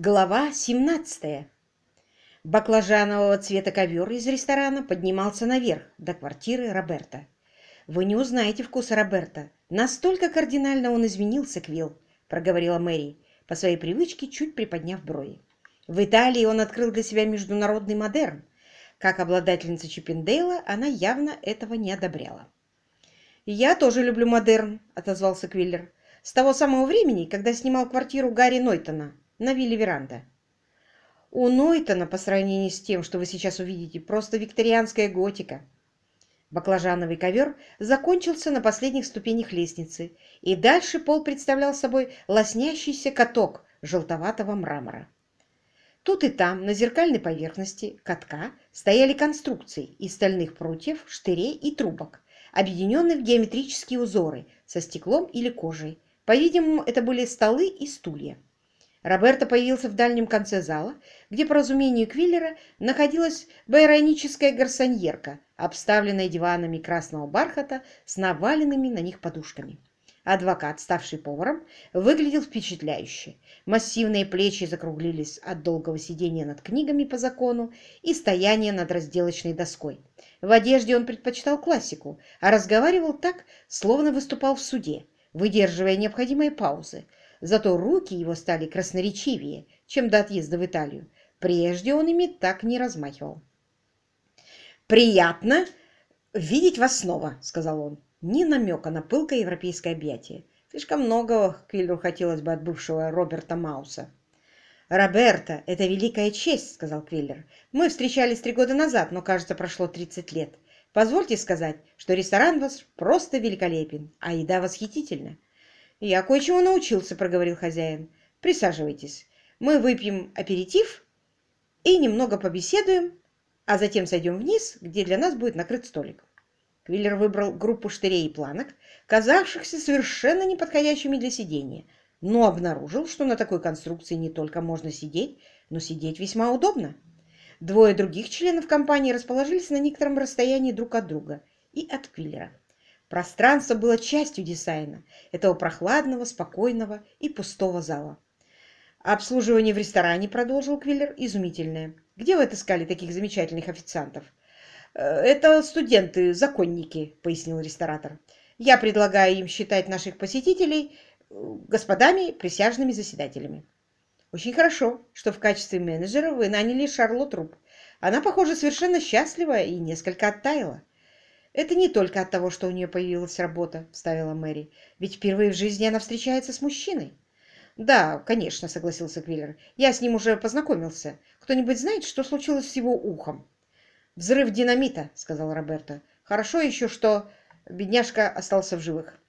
Глава 17. Баклажанового цвета ковер из ресторана поднимался наверх, до квартиры Роберта. «Вы не узнаете вкуса Роберта. Настолько кардинально он изменился, Квилл», — проговорила Мэри, по своей привычке чуть приподняв брови. «В Италии он открыл для себя международный модерн. Как обладательница Чиппендейла она явно этого не одобряла». «Я тоже люблю модерн», — отозвался Квиллер. «С того самого времени, когда снимал квартиру Гарри Нойтона на вилле Веранда. У Нойтона, по сравнению с тем, что вы сейчас увидите, просто викторианская готика. Баклажановый ковер закончился на последних ступенях лестницы, и дальше пол представлял собой лоснящийся каток желтоватого мрамора. Тут и там, на зеркальной поверхности катка, стояли конструкции из стальных прутьев, штырей и трубок, объединенные в геометрические узоры со стеклом или кожей. По-видимому, это были столы и стулья. Роберто появился в дальнем конце зала, где, по разумению Квиллера, находилась байроническая гарсоньерка, обставленная диванами красного бархата с наваленными на них подушками. Адвокат, ставший поваром, выглядел впечатляюще. Массивные плечи закруглились от долгого сидения над книгами по закону и стояния над разделочной доской. В одежде он предпочитал классику, а разговаривал так, словно выступал в суде, выдерживая необходимые паузы, Зато руки его стали красноречивее, чем до отъезда в Италию. Прежде он ими так не размахивал. «Приятно видеть вас снова», — сказал он. Ни намека на пылкое европейское объятие. Слишком многого Квиллеру хотелось бы от бывшего Роберта Мауса. «Роберто, это великая честь», — сказал Квиллер. «Мы встречались три года назад, но, кажется, прошло 30 лет. Позвольте сказать, что ресторан ваш просто великолепен, а еда восхитительна. «Я кое-чему научился», — проговорил хозяин. «Присаживайтесь. Мы выпьем аперитив и немного побеседуем, а затем сойдем вниз, где для нас будет накрыт столик». Квиллер выбрал группу штырей и планок, казавшихся совершенно неподходящими для сидения, но обнаружил, что на такой конструкции не только можно сидеть, но сидеть весьма удобно. Двое других членов компании расположились на некотором расстоянии друг от друга и от Квиллера. Пространство было частью дизайна этого прохладного, спокойного и пустого зала. «Обслуживание в ресторане», — продолжил Квиллер, — «изумительное. Где вы отыскали таких замечательных официантов?» «Э, «Это студенты, законники», — пояснил ресторатор. «Я предлагаю им считать наших посетителей э, господами, присяжными заседателями». «Очень хорошо, что в качестве менеджера вы наняли Шарлотт Руб. Она, похоже, совершенно счастлива и несколько оттаяла». «Это не только от того, что у нее появилась работа», — вставила Мэри. «Ведь впервые в жизни она встречается с мужчиной». «Да, конечно», — согласился Квиллер. «Я с ним уже познакомился. Кто-нибудь знает, что случилось с его ухом?» «Взрыв динамита», — сказал Роберто. «Хорошо еще, что бедняжка остался в живых».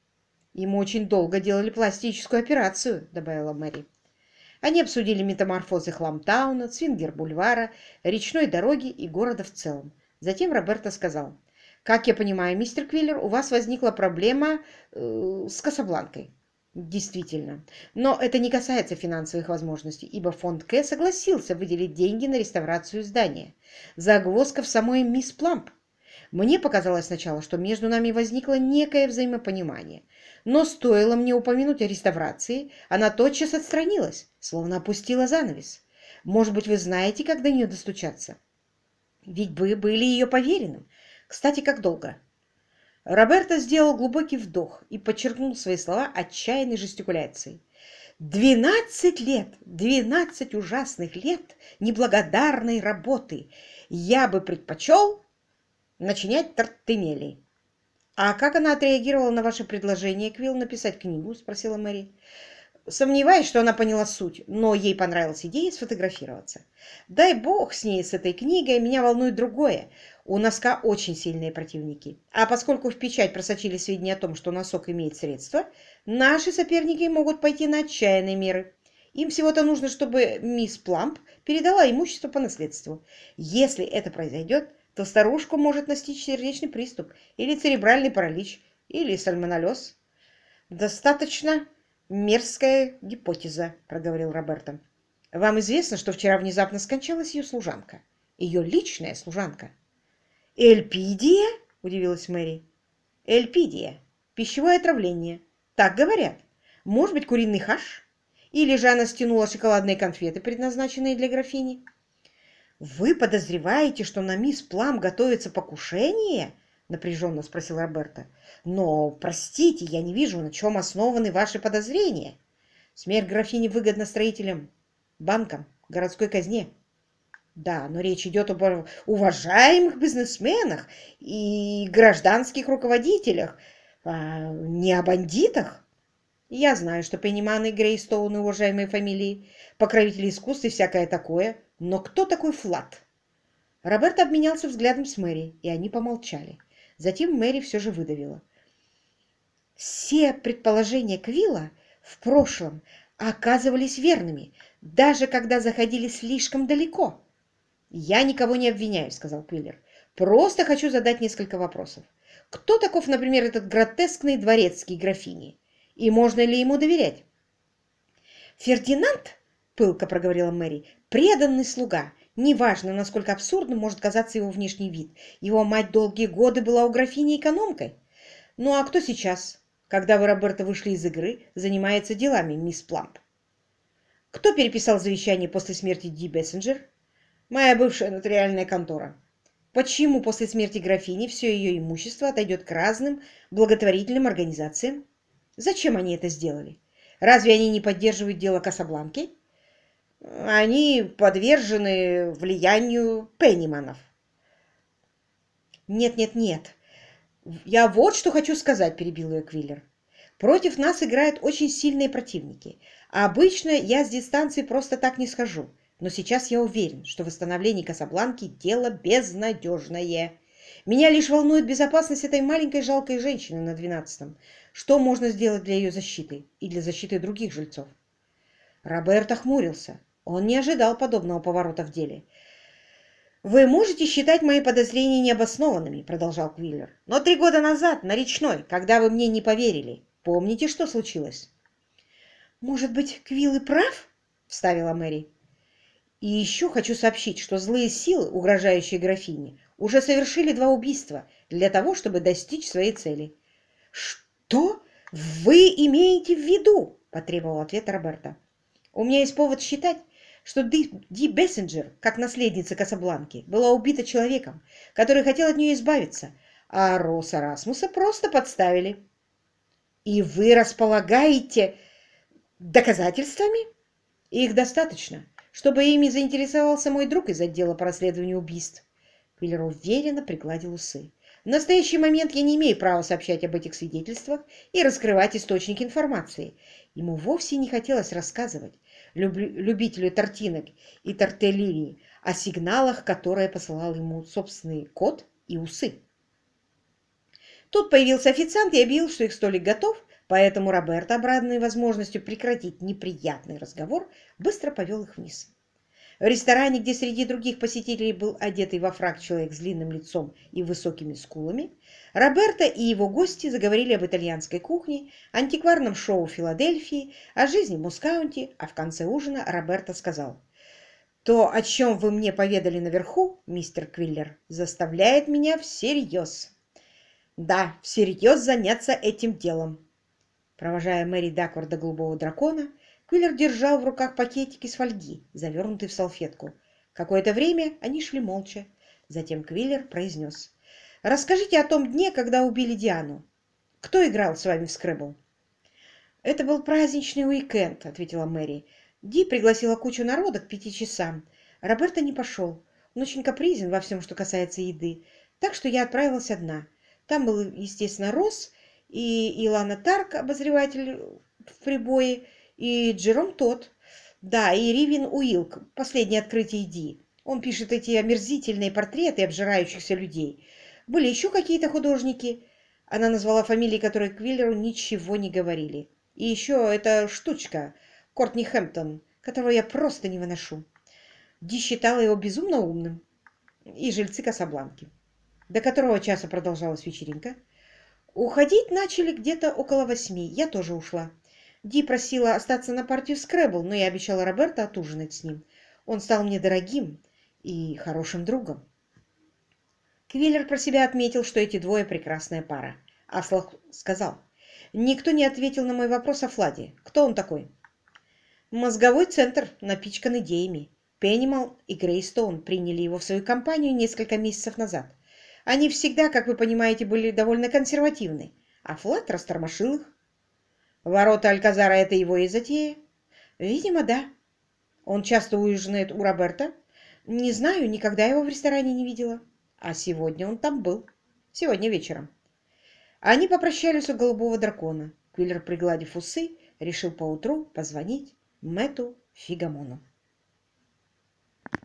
«Ему очень долго делали пластическую операцию», — добавила Мэри. Они обсудили метаморфозы Хламтауна, Цвингер-бульвара, речной дороги и города в целом. Затем Роберто сказал, как я понимаю, мистер Квиллер, у вас возникла проблема э, с Касабланкой. Действительно. Но это не касается финансовых возможностей, ибо фонд К согласился выделить деньги на реставрацию здания. Загвоздка в самой мисс Пламп. Мне показалось сначала, что между нами возникло некое взаимопонимание. Но стоило мне упомянуть о реставрации, она тотчас отстранилась, словно опустила занавес. Может быть, вы знаете, как до нее достучаться? Ведь вы были ее поверенным. Кстати, как долго?» Роберто сделал глубокий вдох и подчеркнул свои слова отчаянной жестикуляцией. «Двенадцать лет! Двенадцать ужасных лет неблагодарной работы! Я бы предпочел начинять тортемели!» «А как она отреагировала на ваше предложение, Квилл, написать книгу?» – спросила Мэри. Сомневаюсь, что она поняла суть, но ей понравилась идея сфотографироваться. Дай бог с ней, с этой книгой, меня волнует другое. У носка очень сильные противники. А поскольку в печать просочили сведения о том, что носок имеет средства, наши соперники могут пойти на отчаянные меры. Им всего-то нужно, чтобы мисс Пламп передала имущество по наследству. Если это произойдет, то старушку может настичь сердечный приступ, или церебральный паралич, или сальмонеллез. Достаточно «Мерзкая гипотеза», — проговорил Роберто. «Вам известно, что вчера внезапно скончалась ее служанка? Ее личная служанка?» «Эльпидия?» — удивилась Мэри. «Эльпидия. Пищевое отравление. Так говорят. Может быть, куриный хаш? Или же она стянула шоколадные конфеты, предназначенные для графини? «Вы подозреваете, что на мисс Плам готовится покушение?» — напряженно спросил Роберта. «Но, простите, я не вижу, на чем основаны ваши подозрения. Смерть графини выгодна строителям, банкам, городской казне. Да, но речь идет об уважаемых бизнесменах и гражданских руководителях, а не о бандитах. Я знаю, что Пенниман и Грейстоун уважаемые фамилии, покровители искусств и всякое такое, но кто такой Флат? Роберт обменялся взглядом с Мэри, и они помолчали. Затем Мэри все же выдавила. Все предположения Квилла в прошлом оказывались верными, даже когда заходили слишком далеко. «Я никого не обвиняю», — сказал Квиллер. «Просто хочу задать несколько вопросов. Кто таков, например, этот гротескный дворецкий графини? И можно ли ему доверять?» «Фердинанд?» — пылко проговорила Мэри преданный слуга. Неважно, насколько абсурдным может казаться его внешний вид. Его мать долгие годы была у графини экономкой. Ну а кто сейчас, когда вы, Роберта, вышли из игры, занимается делами мисс Пламп? Кто переписал завещание после смерти Ди Бессенджер? Моя бывшая нотариальная контора. Почему после смерти графини все ее имущество отойдет к разным благотворительным организациям? Зачем они это сделали? Разве они не поддерживают дело Касабланки? Они подвержены влиянию Пенниманов. Нет, нет, нет. Я вот что хочу сказать, перебил ее Квиллер. Против нас играют очень сильные противники. А обычно я с дистанции просто так не схожу. Но сейчас я уверен, что восстановление Касабланки – дело безнадежное. Меня лишь волнует безопасность этой маленькой жалкой женщины на двенадцатом. Что можно сделать для ее защиты и для защиты других жильцов? Роберт охмурился. Он не ожидал подобного поворота в деле. «Вы можете считать мои подозрения необоснованными», — продолжал Квиллер. «Но три года назад, на речной, когда вы мне не поверили, помните, что случилось?» «Может быть, Квилл и прав?» — вставила Мэри. «И еще хочу сообщить, что злые силы, угрожающие графине, уже совершили два убийства для того, чтобы достичь своей цели». «Что вы имеете в виду?» — потребовал ответ Роберта. «У меня есть повод считать, что Ди, Ди Бессенджер, как наследница Касабланки, была убита человеком, который хотел от нее избавиться, а Роса Расмуса просто подставили. И вы располагаете доказательствами? Их достаточно, чтобы ими заинтересовался мой друг из отдела по расследованию убийств. Квиллер уверенно пригладил усы. В настоящий момент я не имею права сообщать об этих свидетельствах и раскрывать источник информации. Ему вовсе не хотелось рассказывать, любителю тортинок и тортеллини о сигналах, которые посылал ему собственный кот и усы. Тут появился официант и объявил, что их столик готов, поэтому Роберто, обрадованный возможностью прекратить неприятный разговор, быстро повел их вниз. В ресторане, где среди других посетителей был одетый во фраг человек с длинным лицом и высокими скулами, Роберто и его гости заговорили об итальянской кухне, антикварном шоу Филадельфии, о жизни Мускаунти, а в конце ужина Роберто сказал, «То, о чем вы мне поведали наверху, мистер Квиллер, заставляет меня всерьез, да, всерьез заняться этим делом». Провожая Мэри Даквард до голубого дракона, Квиллер держал в руках пакетики с фольги, завернутый в салфетку. Какое-то время они шли молча. Затем Квиллер произнес. «Расскажите о том дне, когда убили Диану. Кто играл с вами в скребл?» «Это был праздничный уикенд», — ответила Мэри. «Ди пригласила кучу народа к пяти часам. Роберто не пошел. Он очень капризен во всем, что касается еды. Так что я отправилась одна. Там был, естественно, Росс и Илана Тарк, обозреватель в прибое, и Джером тот. Да, и Ривин Уилк, последнее открытие Ди. Он пишет эти омерзительные портреты обжирающихся людей. Были еще какие-то художники. Она назвала фамилии, которые Квиллеру ничего не говорили. И еще эта штучка, Кортни Хэмптон, которого я просто не выношу. Ди считала его безумно умным. И жильцы Касабланки. До которого часа продолжалась вечеринка? Уходить начали где-то около восьми. Я тоже ушла. Ди просила остаться на партию скребл, но я обещала Роберто отужинать с ним. Он стал мне дорогим и хорошим другом. Квиллер про себя отметил, что эти двое прекрасная пара. А вслух сказал, никто не ответил на мой вопрос о Фладе. Кто он такой? Мозговой центр напичкан идеями. Пеннимал и Грейстоун приняли его в свою компанию несколько месяцев назад. Они всегда, как вы понимаете, были довольно консервативны, а Флат растормошил их. Ворота Альказара — это его и затея? Видимо, да. Он часто ужинает у Роберта? Не знаю, никогда его в ресторане не видела. А сегодня он там был. Сегодня вечером. Они попрощались у голубого дракона. Квиллер, пригладив усы, решил поутру позвонить Мэту Фигамону.